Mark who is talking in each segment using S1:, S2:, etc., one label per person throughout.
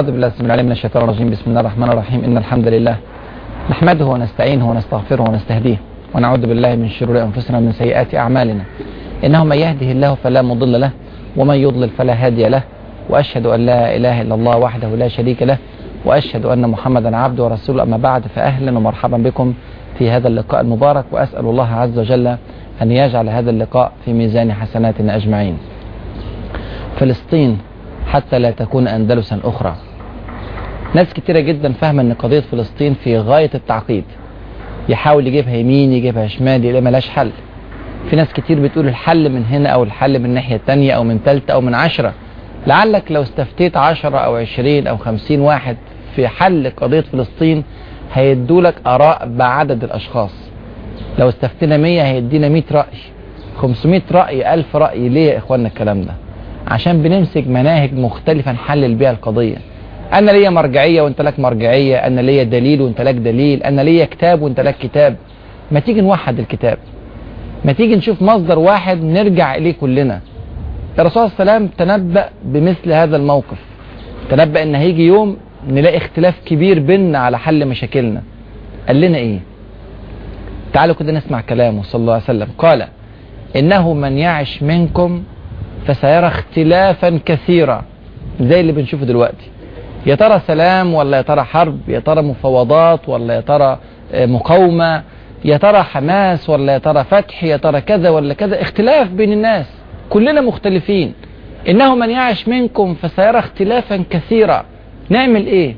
S1: أعوذ بالله بسم الله من الشيطان الرجيم بسم الله الرحمن الرحيم إن الحمد لله نحمده ونستعينه ونستغفره ونستهديه ونعوذ بالله من شرور أنفسنا ومن سيئات أعمالنا إنه من يهده الله فلا مضل له ومن يضلل فلا هادي له وأشهد أن لا إله إلا الله وحده لا شريك له وأشهد أن محمدا عبده ورسوله أما بعد فأهلا ومرحبا بكم في هذا اللقاء المبارك وأسأل الله عز وجل أن يجعل هذا اللقاء في ميزان حسناتنا أجمعين فلسطين حتى لا تكون أندلسا أخرى ناس كتيرة جدا فاهمة ان قضية فلسطين في غاية التعقيد يحاول يجيبها يمين يجيبها شمال يلاقي ملاش حل في ناس كتير بتقول الحل من هنا او الحل من الناحية التانية او من تالتة او من عشرة لعلك لو استفتيت عشرة او عشرين او خمسين واحد في حل قضية فلسطين هيدولك اراء بعدد الاشخاص لو استفتينا مية هيدينا مية رأي 500 رأي 1000 رأي ليه يا إخواننا الكلام ده عشان بنمسك مناهج مختلفة نحلل بيها القضية أنا ليا مرجعية وأنت لك مرجعية أنا ليا دليل وأنت لك دليل أنا ليا كتاب وأنت لك كتاب ما تيجي نوحد الكتاب ما تيجي نشوف مصدر واحد نرجع إليه كلنا الرسول صلى الله عليه وسلم تنبأ بمثل هذا الموقف تنبأ أن هيجي يوم نلاقي اختلاف كبير بيننا على حل مشاكلنا قال لنا إيه تعالوا كده نسمع كلامه صلى الله عليه وسلم قال إنه من يعش منكم فسيرى اختلافا كثيرا زي اللي بنشوفه دلوقتي يا ترى سلام ولا يا ترى حرب يا ترى مفاوضات ولا يا ترى آه، مقاومة يا ترى حماس ولا يا ترى فتح يا ترى كذا ولا كذا اختلاف بين الناس كلنا مختلفين إنه من يعش منكم فسيرى اختلافا كثيرا نعمل إيه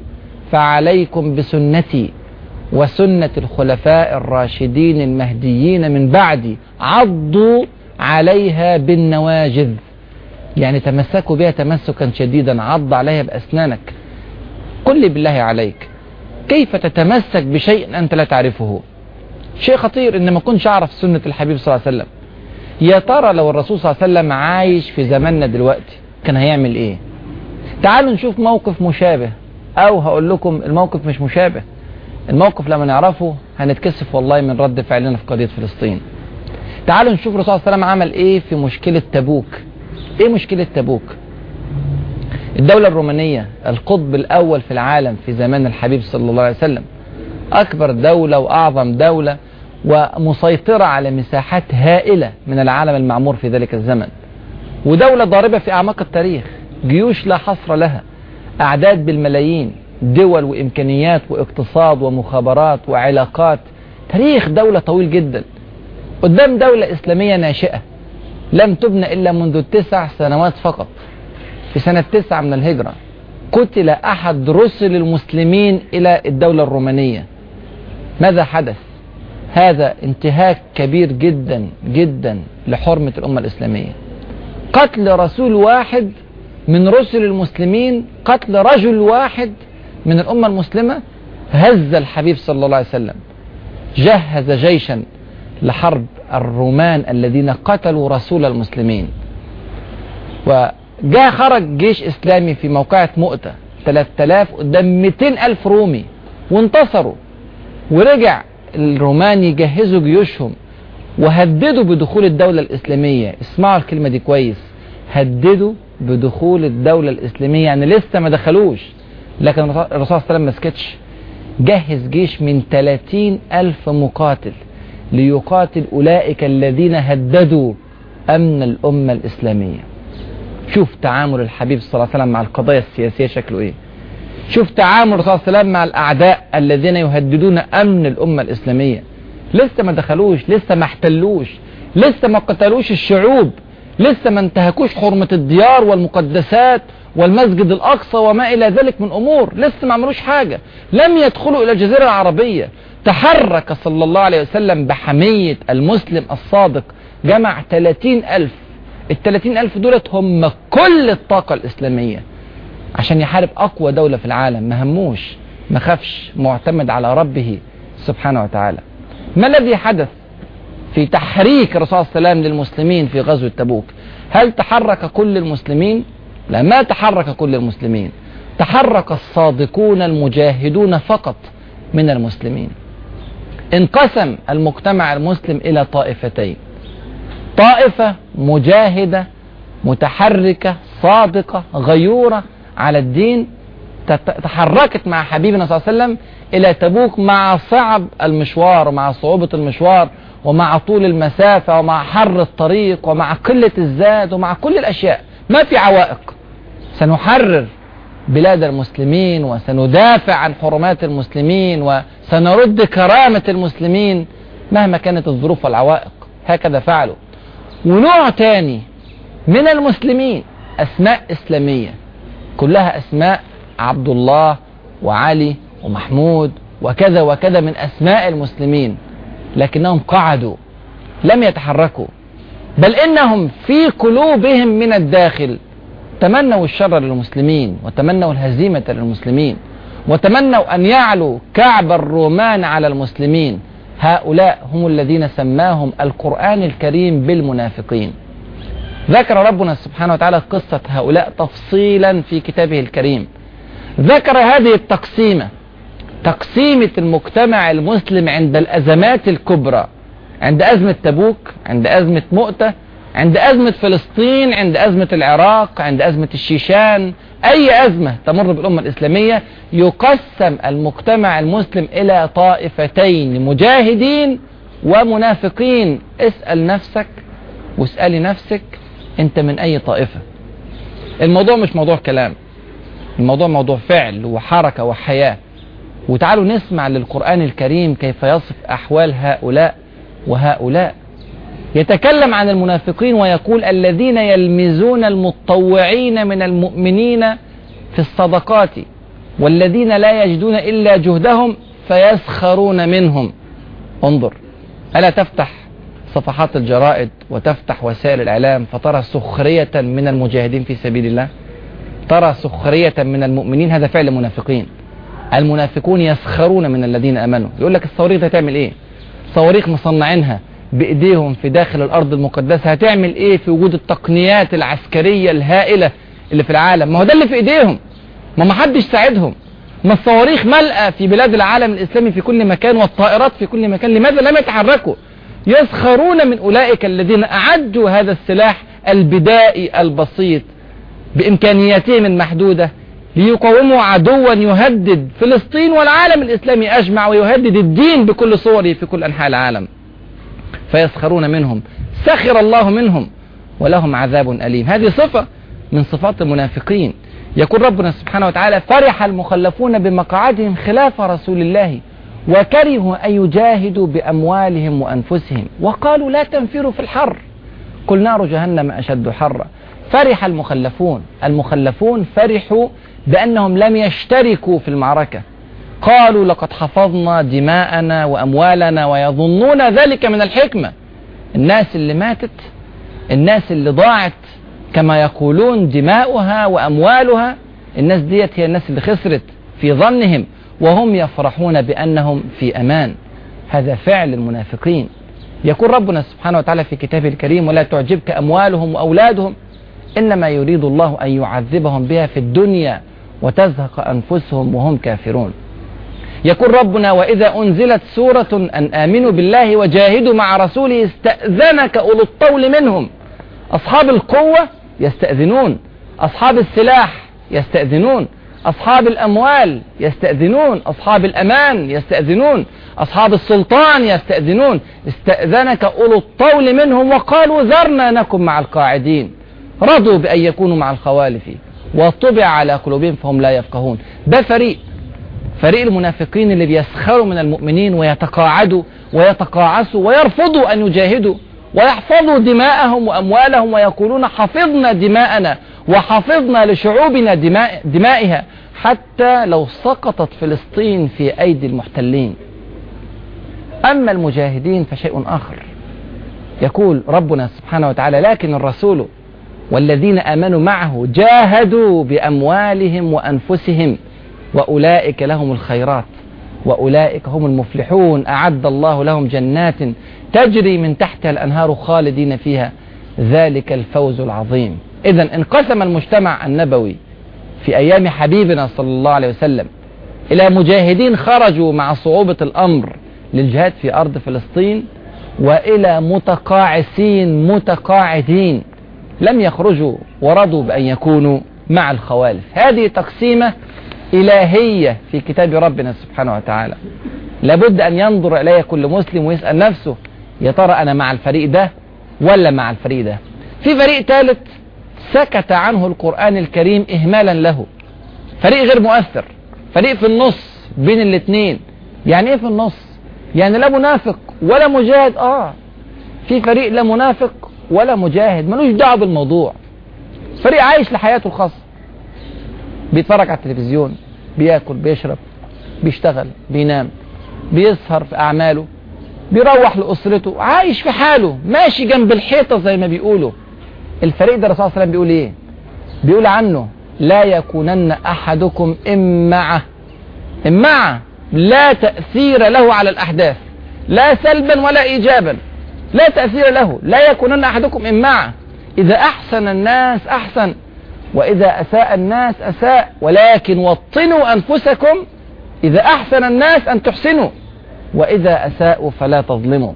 S1: فعليكم بسنتي وسنة الخلفاء الراشدين المهديين من بعدي عضوا عليها بالنواجذ يعني تمسكوا بها تمسكا شديدا عض عليها بأسنانك قل لي بالله عليك كيف تتمسك بشيء أنت لا تعرفه شيء خطير إن ما كنتش أعرف سنة الحبيب صلى الله عليه وسلم يا ترى لو الرسول صلى الله عليه وسلم عايش في زماننا دلوقتي كان هيعمل إيه تعالوا نشوف موقف مشابه أو هقول لكم الموقف مش مشابه الموقف لما نعرفه هنتكسف والله من رد فعلنا في قضية فلسطين تعالوا نشوف الرسول صلى الله عليه وسلم عمل إيه في مشكلة تبوك إيه مشكلة تبوك الدولة الرومانية القطب الأول في العالم في زمان الحبيب صلى الله عليه وسلم أكبر دولة وأعظم دولة ومسيطرة على مساحات هائلة من العالم المعمور في ذلك الزمن ودولة ضاربة في أعماق التاريخ جيوش لا حصر لها أعداد بالملايين دول وإمكانيات واقتصاد ومخابرات وعلاقات تاريخ دولة طويل جدا قدام دولة إسلامية ناشئة لم تبنى إلا منذ تسع سنوات فقط في سنة تسعة من الهجرة قتل أحد رسل المسلمين إلى الدولة الرومانية ماذا حدث؟ هذا انتهاك كبير جدا جدا لحرمة الأمة الإسلامية قتل رسول واحد من رسل المسلمين قتل رجل واحد من الأمة المسلمة هز الحبيب صلى الله عليه وسلم جهز جيشا لحرب الرومان الذين قتلوا رسول المسلمين و جاء خرج جيش إسلامي في موقعة مؤتة 3000 قدام 200 ألف رومي وانتصروا ورجع الرومان يجهزوا جيوشهم وهددوا بدخول الدولة الإسلامية اسمعوا الكلمة دي كويس هددوا بدخول الدولة الإسلامية يعني لسه ما دخلوش لكن الرسول صلى الله عليه وسلم ما سكتش جهز جيش من 30 ألف مقاتل ليقاتل أولئك الذين هددوا أمن الأمة الإسلامية شوف تعامل الحبيب صلى الله عليه وسلم مع القضايا السياسية شكله ايه شوف تعامل الرسول صلى الله عليه وسلم مع الأعداء الذين يهددون أمن الأمة الإسلامية لسه ما دخلوش لسه ما احتلوش لسه ما قتلوش الشعوب لسه ما انتهكوش حرمة الديار والمقدسات والمسجد الأقصى وما إلى ذلك من أمور لسه ما عملوش حاجة لم يدخلوا إلى الجزيرة العربية تحرك صلى الله عليه وسلم بحمية المسلم الصادق جمع 30 ألف التلاتين ألف دولت هم كل الطاقة الإسلامية عشان يحارب أقوى دولة في العالم ما هموش ما خافش معتمد على ربه سبحانه وتعالى ما الذي حدث في تحريك رسول الله السلام للمسلمين في غزوة تبوك هل تحرك كل المسلمين لا ما تحرك كل المسلمين تحرك الصادقون المجاهدون فقط من المسلمين انقسم المجتمع المسلم إلى طائفتين طائفة مجاهدة متحركة صادقة غيورة على الدين تحركت مع حبيبنا صلى الله عليه وسلم إلى تبوك مع صعب المشوار ومع صعوبة المشوار ومع طول المسافة ومع حر الطريق ومع قلة الزاد ومع كل الأشياء ما في عوائق سنحرر بلاد المسلمين وسندافع عن حرمات المسلمين وسنرد كرامة المسلمين مهما كانت الظروف والعوائق هكذا فعلوا ونوع تاني من المسلمين أسماء إسلامية كلها أسماء عبد الله وعلي ومحمود وكذا وكذا من أسماء المسلمين لكنهم قعدوا لم يتحركوا بل إنهم في قلوبهم من الداخل تمنوا الشر للمسلمين وتمنوا الهزيمة للمسلمين وتمنوا أن يعلو كعب الرومان على المسلمين هؤلاء هم الذين سماهم القرآن الكريم بالمنافقين ذكر ربنا سبحانه وتعالى قصة هؤلاء تفصيلا في كتابه الكريم ذكر هذه التقسيمة تقسيمة المجتمع المسلم عند الأزمات الكبرى عند أزمة تبوك عند أزمة مؤتة عند أزمة فلسطين عند أزمة العراق عند أزمة الشيشان أي أزمة تمر بالأمة الإسلامية يقسم المجتمع المسلم إلى طائفتين مجاهدين ومنافقين اسأل نفسك واسألي نفسك أنت من أي طائفة الموضوع مش موضوع كلام الموضوع موضوع فعل وحركة وحياة وتعالوا نسمع للقرآن الكريم كيف يصف أحوال هؤلاء وهؤلاء يتكلم عن المنافقين ويقول الذين يلمزون المتطوعين من المؤمنين في الصدقات والذين لا يجدون إلا جهدهم فيسخرون منهم انظر ألا تفتح صفحات الجرائد وتفتح وسائل الإعلام فترى سخرية من المجاهدين في سبيل الله ترى سخرية من المؤمنين هذا فعل المنافقين المنافقون يسخرون من الذين أمنوا يقول لك الصواريخ تعمل إيه صواريخ مصنعينها بايديهم في داخل الارض المقدسة هتعمل ايه في وجود التقنيات العسكرية الهائلة اللي في العالم ما هو ده اللي في ايديهم ما ما حدش ساعدهم ما الصواريخ ملقى في بلاد العالم الاسلامي في كل مكان والطائرات في كل مكان لماذا لم يتحركوا يسخرون من اولئك الذين اعدوا هذا السلاح البدائي البسيط بامكانياتهم المحدودة ليقاوموا عدوا يهدد فلسطين والعالم الاسلامي اجمع ويهدد الدين بكل صوره في كل انحاء العالم فيسخرون منهم سخر الله منهم ولهم عذاب أليم هذه صفة من صفات المنافقين يقول ربنا سبحانه وتعالى فرح المخلفون بمقعدهم خلاف رسول الله وكرهوا أن يجاهدوا بأموالهم وأنفسهم وقالوا لا تنفروا في الحر قل نار جهنم أشد حرا فرح المخلفون المخلفون فرحوا بأنهم لم يشتركوا في المعركة قالوا لقد حفظنا دماءنا وأموالنا ويظنون ذلك من الحكمة الناس اللي ماتت الناس اللي ضاعت كما يقولون دماؤها وأموالها الناس ديت هي الناس اللي خسرت في ظنهم وهم يفرحون بأنهم في أمان هذا فعل المنافقين يقول ربنا سبحانه وتعالى في كتابه الكريم ولا تعجبك أموالهم وأولادهم إنما يريد الله أن يعذبهم بها في الدنيا وتزهق أنفسهم وهم كافرون يقول ربنا وإذا أنزلت سورة أن آمنوا بالله وجاهدوا مع رسوله استأذنك أولو الطول منهم أصحاب القوة يستأذنون أصحاب السلاح يستأذنون أصحاب الأموال يستأذنون أصحاب الأمان يستأذنون أصحاب السلطان يستأذنون استأذنك أولو الطول منهم وقالوا ذرنا نكن مع القاعدين رضوا بأن يكونوا مع الخوالف وطبع على قلوبهم فهم لا يفقهون ده فريق فريق المنافقين اللي بيسخروا من المؤمنين ويتقاعدوا ويتقاعسوا ويرفضوا أن يجاهدوا ويحفظوا دماءهم وأموالهم ويقولون حفظنا دماءنا وحفظنا لشعوبنا دماء دمائها حتى لو سقطت فلسطين في أيدي المحتلين أما المجاهدين فشيء آخر يقول ربنا سبحانه وتعالى لكن الرسول والذين آمنوا معه جاهدوا بأموالهم وأنفسهم وأولئك لهم الخيرات وأولئك هم المفلحون أعد الله لهم جنات تجري من تحتها الأنهار خالدين فيها ذلك الفوز العظيم إذا انقسم المجتمع النبوي في أيام حبيبنا صلى الله عليه وسلم إلى مجاهدين خرجوا مع صعوبة الأمر للجهاد في أرض فلسطين وإلى متقاعسين متقاعدين لم يخرجوا ورضوا بأن يكونوا مع الخوالف هذه تقسيمة إلهية في كتاب ربنا سبحانه وتعالى لابد أن ينظر إلي كل مسلم ويسأل نفسه يا ترى أنا مع الفريق ده ولا مع الفريق ده في فريق ثالث سكت عنه القرآن الكريم إهمالا له فريق غير مؤثر فريق في النص بين الاثنين يعني ايه في النص يعني لا منافق ولا مجاهد اه في فريق لا منافق ولا مجاهد ملوش دعوه بالموضوع فريق عايش لحياته الخاصه بيتفرج على التلفزيون بياكل بيشرب بيشتغل بينام بيسهر في أعماله بيروح لأسرته عايش في حاله ماشي جنب الحيطة زي ما بيقولوا الفريق ده الرسول صلى الله عليه وسلم بيقول ايه بيقول عنه لا يكونن أحدكم إمعة إمعة لا تأثير له على الأحداث لا سلبا ولا إيجابا لا تأثير له لا يكونن أحدكم إمعة إذا أحسن الناس أحسن وإذا أساء الناس أساء ولكن وطنوا أنفسكم إذا أحسن الناس أن تحسنوا وإذا أساءوا فلا تظلموا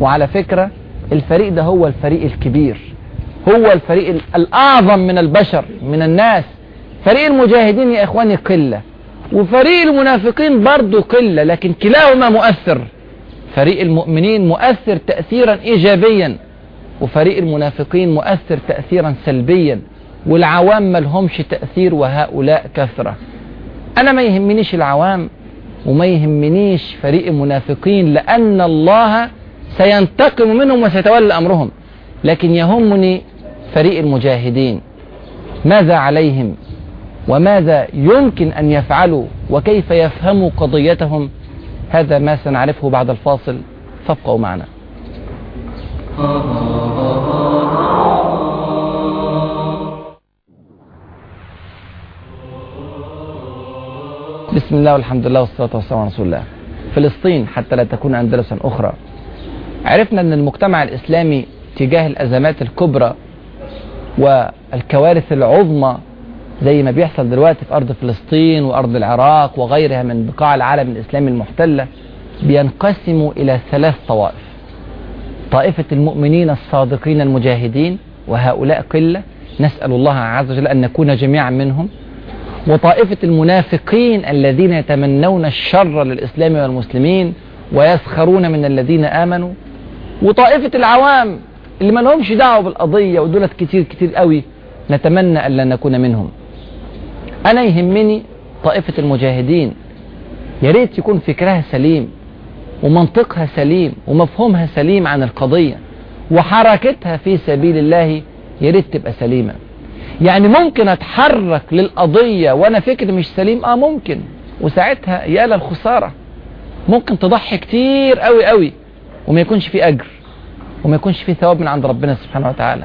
S1: وعلى فكرة الفريق ده هو الفريق الكبير هو الفريق الأعظم من البشر من الناس فريق المجاهدين يا إخواني قلة وفريق المنافقين برضو قلة لكن كلاهما مؤثر فريق المؤمنين مؤثر تأثيرا إيجابيا وفريق المنافقين مؤثر تأثيرا سلبيا والعوام ما لهمش تأثير وهؤلاء كثرة أنا ما يهمنيش العوام وما يهمنيش فريق المنافقين لأن الله سينتقم منهم وسيتولى أمرهم لكن يهمني فريق المجاهدين ماذا عليهم وماذا يمكن أن يفعلوا وكيف يفهموا قضيتهم هذا ما سنعرفه بعد الفاصل فابقوا معنا بسم الله والحمد لله والصلاة والسلام على رسول الله فلسطين حتى لا تكون أندلسا أخرى عرفنا أن المجتمع الإسلامي تجاه الأزمات الكبرى والكوارث العظمى زي ما بيحصل دلوقتي في أرض فلسطين وأرض العراق وغيرها من بقاع العالم الإسلامي المحتلة بينقسموا إلى ثلاث طوائف طائفة المؤمنين الصادقين المجاهدين وهؤلاء قلة نسأل الله عز وجل أن نكون جميعا منهم وطائفة المنافقين الذين يتمنون الشر للإسلام والمسلمين ويسخرون من الذين آمنوا وطائفة العوام اللي ما لهمش دعوة بالقضية ودولت كتير كتير قوي نتمنى ألا نكون منهم أنا يهمني طائفة المجاهدين يا ريت يكون فكرها سليم ومنطقها سليم ومفهومها سليم عن القضية وحركتها في سبيل الله يا ريت تبقى سليمة يعني ممكن اتحرك للقضية وانا فكر مش سليم اه ممكن وساعتها يا للخسارة ممكن تضحي كتير قوي قوي وما يكونش فيه اجر وما يكونش فيه ثواب من عند ربنا سبحانه وتعالى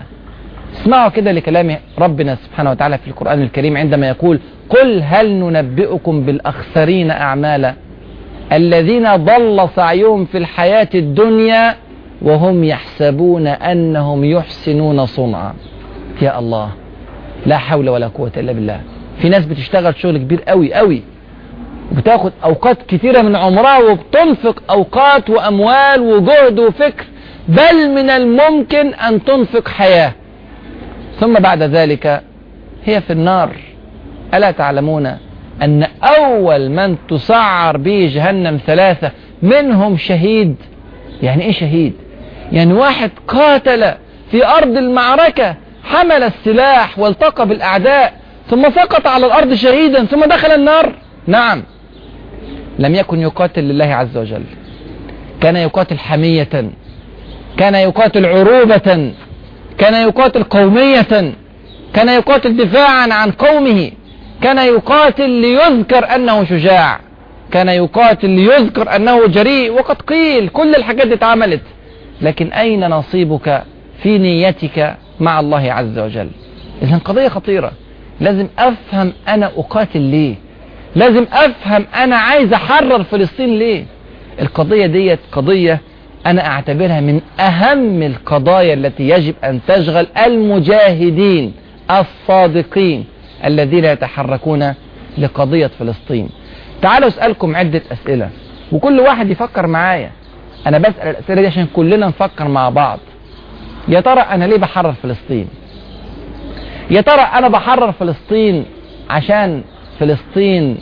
S1: اسمعوا كده لكلام ربنا سبحانه وتعالى في القرآن الكريم عندما يقول قل هل ننبئكم بالأخسرين أعمالا الذين ضل سعيهم في الحياة الدنيا وهم يحسبون أنهم يحسنون صنعا يا الله لا حول ولا قوة إلا بالله في ناس بتشتغل شغل كبير قوي قوي وبتاخد أوقات كثيرة من عمرها وبتنفق أوقات وأموال وجهد وفكر بل من الممكن أن تنفق حياة ثم بعد ذلك هي في النار ألا تعلمون أن أول من تسعر به جهنم ثلاثة منهم شهيد يعني إيه شهيد يعني واحد قاتل في أرض المعركة حمل السلاح والتقى بالأعداء ثم سقط على الأرض شهيدا ثم دخل النار نعم لم يكن يقاتل لله عز وجل كان يقاتل حمية كان يقاتل عروبة كان يقاتل قومية كان يقاتل دفاعا عن قومه كان يقاتل ليذكر أنه شجاع كان يقاتل ليذكر أنه جريء وقد قيل كل الحاجات دي اتعملت لكن أين نصيبك في نيتك مع الله عز وجل إذن قضية خطيرة لازم أفهم أنا أقاتل ليه لازم أفهم أنا عايز أحرر فلسطين ليه القضية ديت قضية أنا أعتبرها من أهم القضايا التي يجب أن تشغل المجاهدين الصادقين الذين يتحركون لقضية فلسطين تعالوا أسألكم عدة أسئلة وكل واحد يفكر معايا أنا بسأل الأسئلة دي عشان كلنا نفكر مع بعض يا ترى أنا ليه بحرر فلسطين يا ترى أنا بحرر فلسطين عشان فلسطين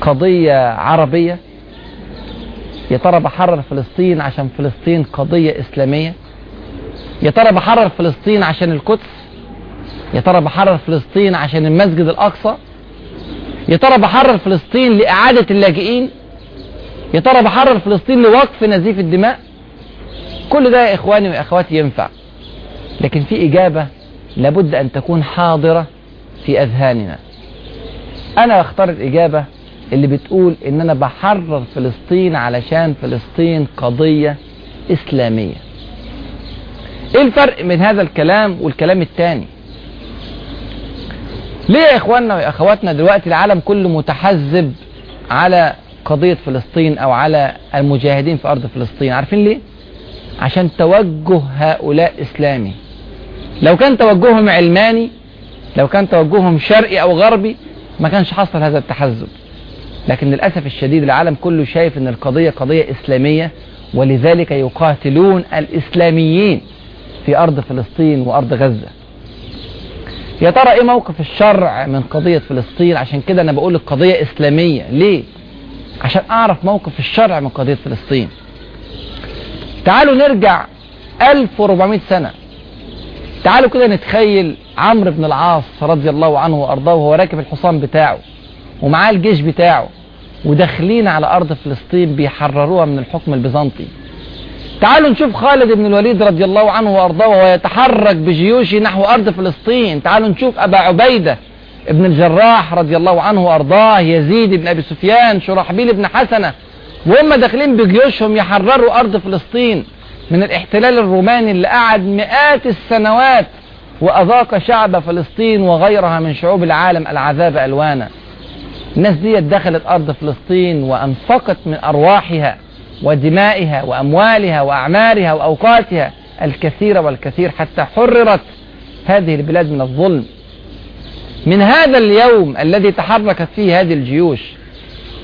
S1: قضية عربية يا ترى بحرر فلسطين عشان فلسطين قضية إسلامية يا ترى بحرر فلسطين عشان القدس يا ترى بحرر فلسطين عشان المسجد الأقصى يا ترى بحرر فلسطين لإعادة اللاجئين يا ترى بحرر فلسطين لوقف نزيف الدماء كل ده يا إخواني وإخواتي ينفع لكن في إجابة لابد أن تكون حاضرة في أذهاننا أنا أختار الإجابة اللي بتقول إن أنا بحرر فلسطين علشان فلسطين قضية إسلامية إيه الفرق من هذا الكلام والكلام الثاني ليه يا إخواننا وإخواتنا دلوقتي العالم كله متحزب على قضية فلسطين أو على المجاهدين في أرض فلسطين عارفين ليه عشان توجه هؤلاء إسلامي لو كان توجههم علماني لو كان توجههم شرقي أو غربي ما كانش حصل هذا التحزب لكن للأسف الشديد العالم كله شايف أن القضية قضية إسلامية ولذلك يقاتلون الإسلاميين في أرض فلسطين وأرض غزة يا ترى إيه موقف الشرع من قضية فلسطين عشان كده أنا بقول القضية إسلامية ليه؟ عشان أعرف موقف الشرع من قضية فلسطين تعالوا نرجع 1400 سنة تعالوا كده نتخيل عمرو بن العاص رضي الله عنه وأرضاه وهو راكب الحصان بتاعه ومعاه الجيش بتاعه وداخلين على أرض فلسطين بيحرروها من الحكم البيزنطي تعالوا نشوف خالد بن الوليد رضي الله عنه وأرضاه وهو يتحرك بجيوشه نحو أرض فلسطين تعالوا نشوف أبا عبيدة ابن الجراح رضي الله عنه وأرضاه يزيد بن أبي سفيان شرحبيل بن حسنة وهم داخلين بجيوشهم يحرروا أرض فلسطين من الاحتلال الروماني اللي قعد مئات السنوات وأذاق شعب فلسطين وغيرها من شعوب العالم العذاب ألوانا الناس دي دخلت أرض فلسطين وأنفقت من أرواحها ودمائها وأموالها وأعمارها وأوقاتها الكثير والكثير حتى حررت هذه البلاد من الظلم من هذا اليوم الذي تحركت فيه هذه الجيوش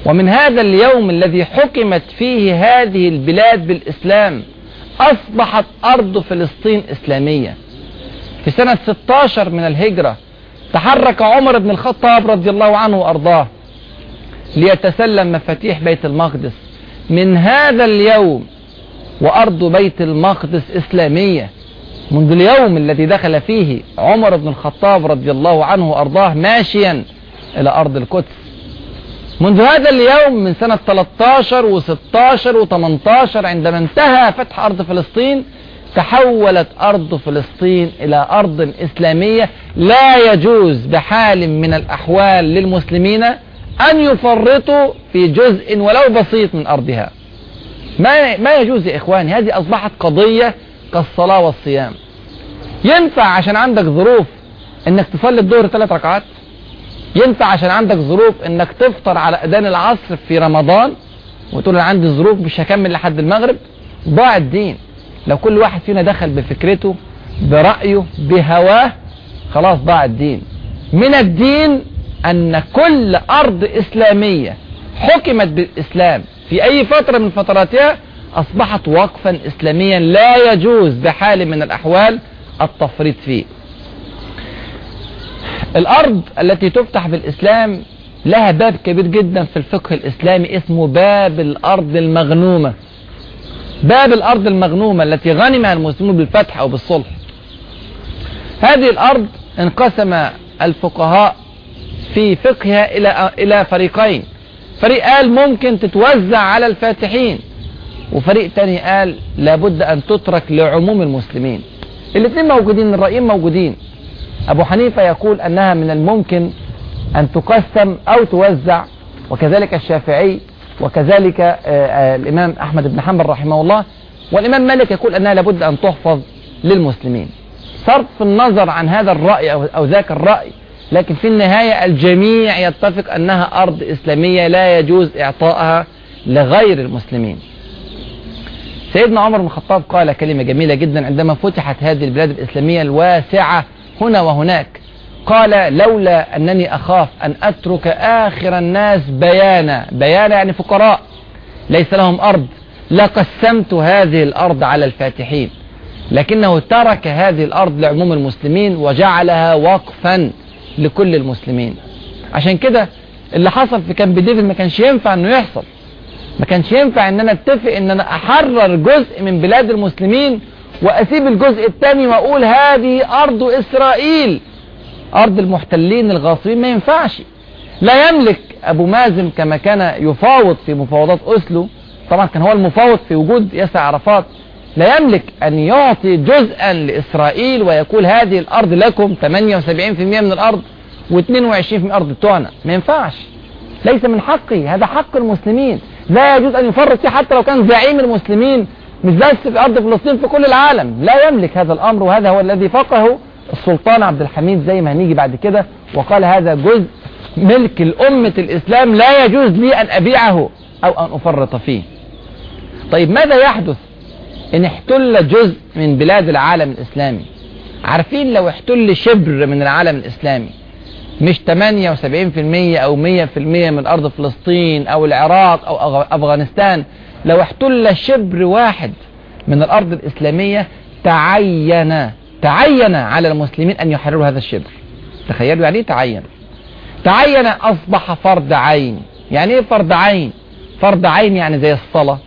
S1: ومن هذا اليوم الذي حكمت فيه هذه البلاد بالإسلام أصبحت أرض فلسطين إسلامية في سنة 16 من الهجرة تحرك عمر بن الخطاب رضي الله عنه وأرضاه ليتسلم مفاتيح بيت المقدس من هذا اليوم وأرض بيت المقدس إسلامية منذ اليوم الذي دخل فيه عمر بن الخطاب رضي الله عنه وأرضاه ماشيا إلى أرض القدس منذ هذا اليوم من سنة 13 و16 و18 عندما انتهى فتح أرض فلسطين تحولت أرض فلسطين إلى أرض إسلامية لا يجوز بحال من الأحوال للمسلمين أن يفرطوا في جزء ولو بسيط من أرضها ما ما يجوز يا إخواني هذه أصبحت قضية كالصلاة والصيام ينفع عشان عندك ظروف انك تصلي الظهر ثلاث ركعات ينفع عشان عندك ظروف انك تفطر على اذان العصر في رمضان وتقول انا عندي ظروف مش هكمل لحد المغرب ضاع الدين لو كل واحد فينا دخل بفكرته برأيه بهواه خلاص ضاع الدين من الدين ان كل ارض اسلامية حكمت بالاسلام في اي فترة من فتراتها اصبحت وقفا اسلاميا لا يجوز بحال من الاحوال التفريط فيه الأرض التي تفتح في الإسلام لها باب كبير جدا في الفقه الإسلامي اسمه باب الأرض المغنومة باب الأرض المغنومة التي غنمها المسلمون بالفتح أو بالصلح هذه الأرض انقسم الفقهاء في فقهها إلى إلى فريقين فريق قال ممكن تتوزع على الفاتحين وفريق تاني قال لابد أن تترك لعموم المسلمين الاثنين موجودين الرأيين موجودين أبو حنيفة يقول أنها من الممكن أن تقسم أو توزع وكذلك الشافعي وكذلك آه، آه، الإمام أحمد بن حنبل رحمه الله والإمام مالك يقول أنها لابد أن تحفظ للمسلمين صرف النظر عن هذا الرأي أو ذاك الرأي لكن في النهاية الجميع يتفق أنها أرض إسلامية لا يجوز إعطائها لغير المسلمين سيدنا عمر بن الخطاب قال كلمة جميلة جدا عندما فتحت هذه البلاد الإسلامية الواسعة هنا وهناك قال لولا أنني أخاف أن أترك آخر الناس بيانا بيانا يعني فقراء ليس لهم أرض لقسمت هذه الأرض على الفاتحين لكنه ترك هذه الأرض لعموم المسلمين وجعلها وقفا لكل المسلمين عشان كده اللي حصل في كامب ديفيد ما كانش ينفع انه يحصل ما كانش ينفع ان انا اتفق ان انا احرر جزء من بلاد المسلمين وأسيب الجزء الثاني وأقول هذه أرض إسرائيل أرض المحتلين الغاصبين ما ينفعش لا يملك أبو مازن كما كان يفاوض في مفاوضات أسلو طبعا كان هو المفاوض في وجود ياسر عرفات لا يملك أن يعطي جزءا لإسرائيل ويقول هذه الأرض لكم 78% من الأرض و22% من الأرض بتوعنا ما ينفعش ليس من حقي هذا حق المسلمين لا يجوز أن يفرط فيه حتى لو كان زعيم المسلمين مش بس في أرض فلسطين في كل العالم لا يملك هذا الأمر وهذا هو الذي فقهه السلطان عبد الحميد زي ما هنيجي بعد كده وقال هذا جزء ملك الأمة الإسلام لا يجوز لي أن أبيعه أو أن أفرط فيه طيب ماذا يحدث إن احتل جزء من بلاد العالم الإسلامي عارفين لو احتل شبر من العالم الإسلامي مش 78% أو 100% من أرض فلسطين أو العراق أو أفغانستان لو احتل شبر واحد من الأرض الإسلامية تعين تعين على المسلمين أن يحرروا هذا الشبر تخيلوا يعني إيه تعين تعين أصبح فرض عين يعني ايه فرض عين فرض عين يعني زي الصلاة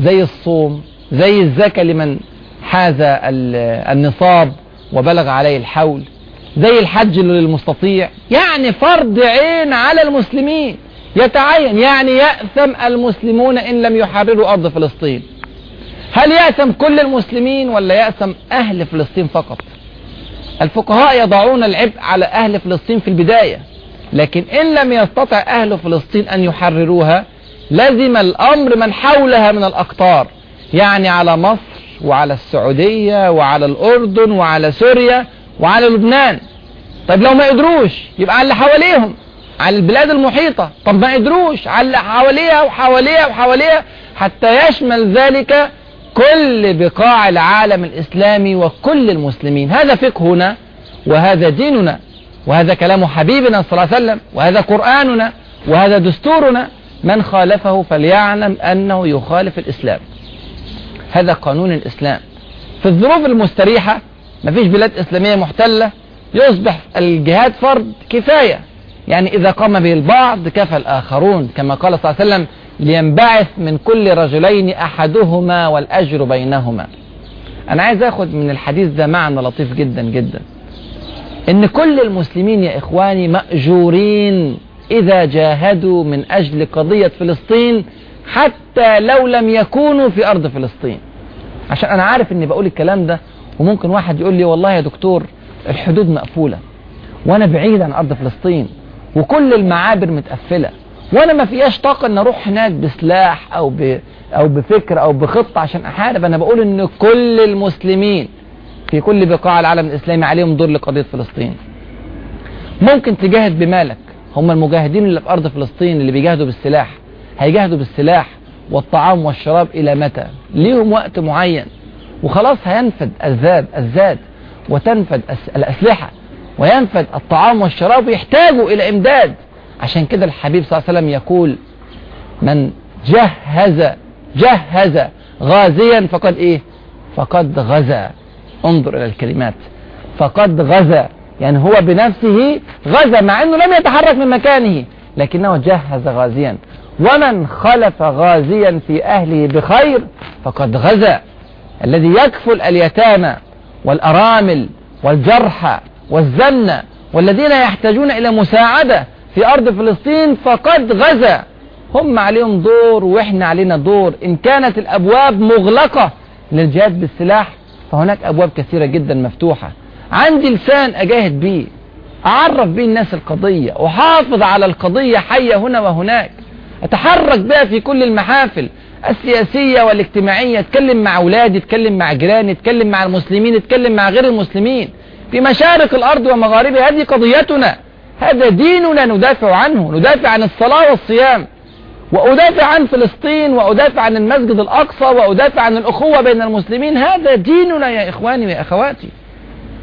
S1: زي الصوم زي الزكاة لمن حاز النصاب وبلغ عليه الحول زي الحج للمستطيع يعني فرض عين على المسلمين يتعين يعني يأثم المسلمون إن لم يحرروا أرض فلسطين هل يأثم كل المسلمين ولا يأثم أهل فلسطين فقط الفقهاء يضعون العبء على أهل فلسطين في البداية لكن إن لم يستطع أهل فلسطين أن يحرروها لزم الأمر من حولها من الأقطار يعني على مصر وعلى السعودية وعلى الأردن وعلى سوريا وعلى لبنان طيب لو ما قدروش يبقى على اللي حواليهم على البلاد المحيطة طب ما قدروش على اللي حواليها وحواليها وحواليها حتى يشمل ذلك كل بقاع العالم الإسلامي وكل المسلمين هذا فقهنا وهذا ديننا وهذا كلام حبيبنا صلى الله عليه وسلم وهذا قرآننا وهذا دستورنا من خالفه فليعلم أنه يخالف الإسلام هذا قانون الإسلام في الظروف المستريحة مفيش بلاد إسلامية محتلة يصبح الجهاد فرض كفاية يعني إذا قام به البعض كفى الآخرون كما قال صلى الله عليه وسلم لينبعث من كل رجلين أحدهما والأجر بينهما أنا عايز أخد من الحديث ده معنى لطيف جدا جدا إن كل المسلمين يا إخواني مأجورين إذا جاهدوا من أجل قضية فلسطين حتى لو لم يكونوا في أرض فلسطين عشان أنا عارف إني بقول الكلام ده وممكن واحد يقول لي والله يا دكتور الحدود مقفولة وأنا بعيد عن أرض فلسطين وكل المعابر متقفلة وانا ما فيهاش طاقة ان اروح هناك بسلاح او ب... او بفكر او بخطة عشان احارب انا بقول ان كل المسلمين في كل بقاع العالم الاسلامي عليهم دور لقضية فلسطين ممكن تجاهد بمالك هم المجاهدين اللي في ارض فلسطين اللي بيجاهدوا بالسلاح هيجاهدوا بالسلاح والطعام والشراب الى متى ليهم وقت معين وخلاص هينفد الزاد الزاد وتنفد الأسلحة وينفد الطعام والشراب يحتاجوا إلى إمداد عشان كده الحبيب صلى الله عليه وسلم يقول من جهز جهز غازيا فقد إيه فقد غزا انظر إلى الكلمات فقد غزا يعني هو بنفسه غزا مع أنه لم يتحرك من مكانه لكنه جهز غازيا ومن خلف غازيا في أهله بخير فقد غزا الذي يكفل اليتامى والأرامل والجرحى والزنة والذين يحتاجون إلى مساعدة في أرض فلسطين فقد غزا هم عليهم دور وإحنا علينا دور إن كانت الأبواب مغلقة للجهاد بالسلاح فهناك أبواب كثيرة جدا مفتوحة عندي لسان أجاهد بيه أعرف بيه الناس القضية أحافظ على القضية حية هنا وهناك أتحرك بها في كل المحافل السياسية والاجتماعية اتكلم مع أولادي اتكلم مع جيراني اتكلم مع المسلمين اتكلم مع غير المسلمين في مشارق الأرض ومغاربها هذه قضيتنا هذا ديننا ندافع عنه ندافع عن الصلاة والصيام وأدافع عن فلسطين وأدافع عن المسجد الأقصى وأدافع عن الأخوة بين المسلمين هذا ديننا يا إخواني يا أخواتي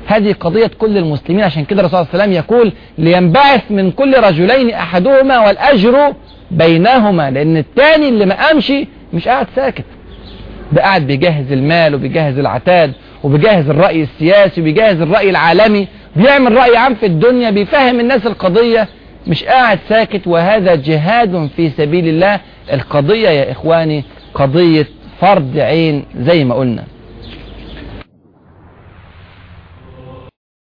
S1: هذه قضية كل المسلمين عشان كده الرسول صلى الله عليه وسلم يقول لينبعث من كل رجلين أحدهما والأجر بينهما لأن الثاني اللي ما قامش مش قاعد ساكت ده قاعد بيجهز المال وبيجهز العتاد وبيجهز الرأي السياسي وبيجهز الرأي العالمي بيعمل رأي عام في الدنيا بيفهم الناس القضية مش قاعد ساكت وهذا جهاد في سبيل الله القضية يا إخواني قضية فرض عين زي ما قلنا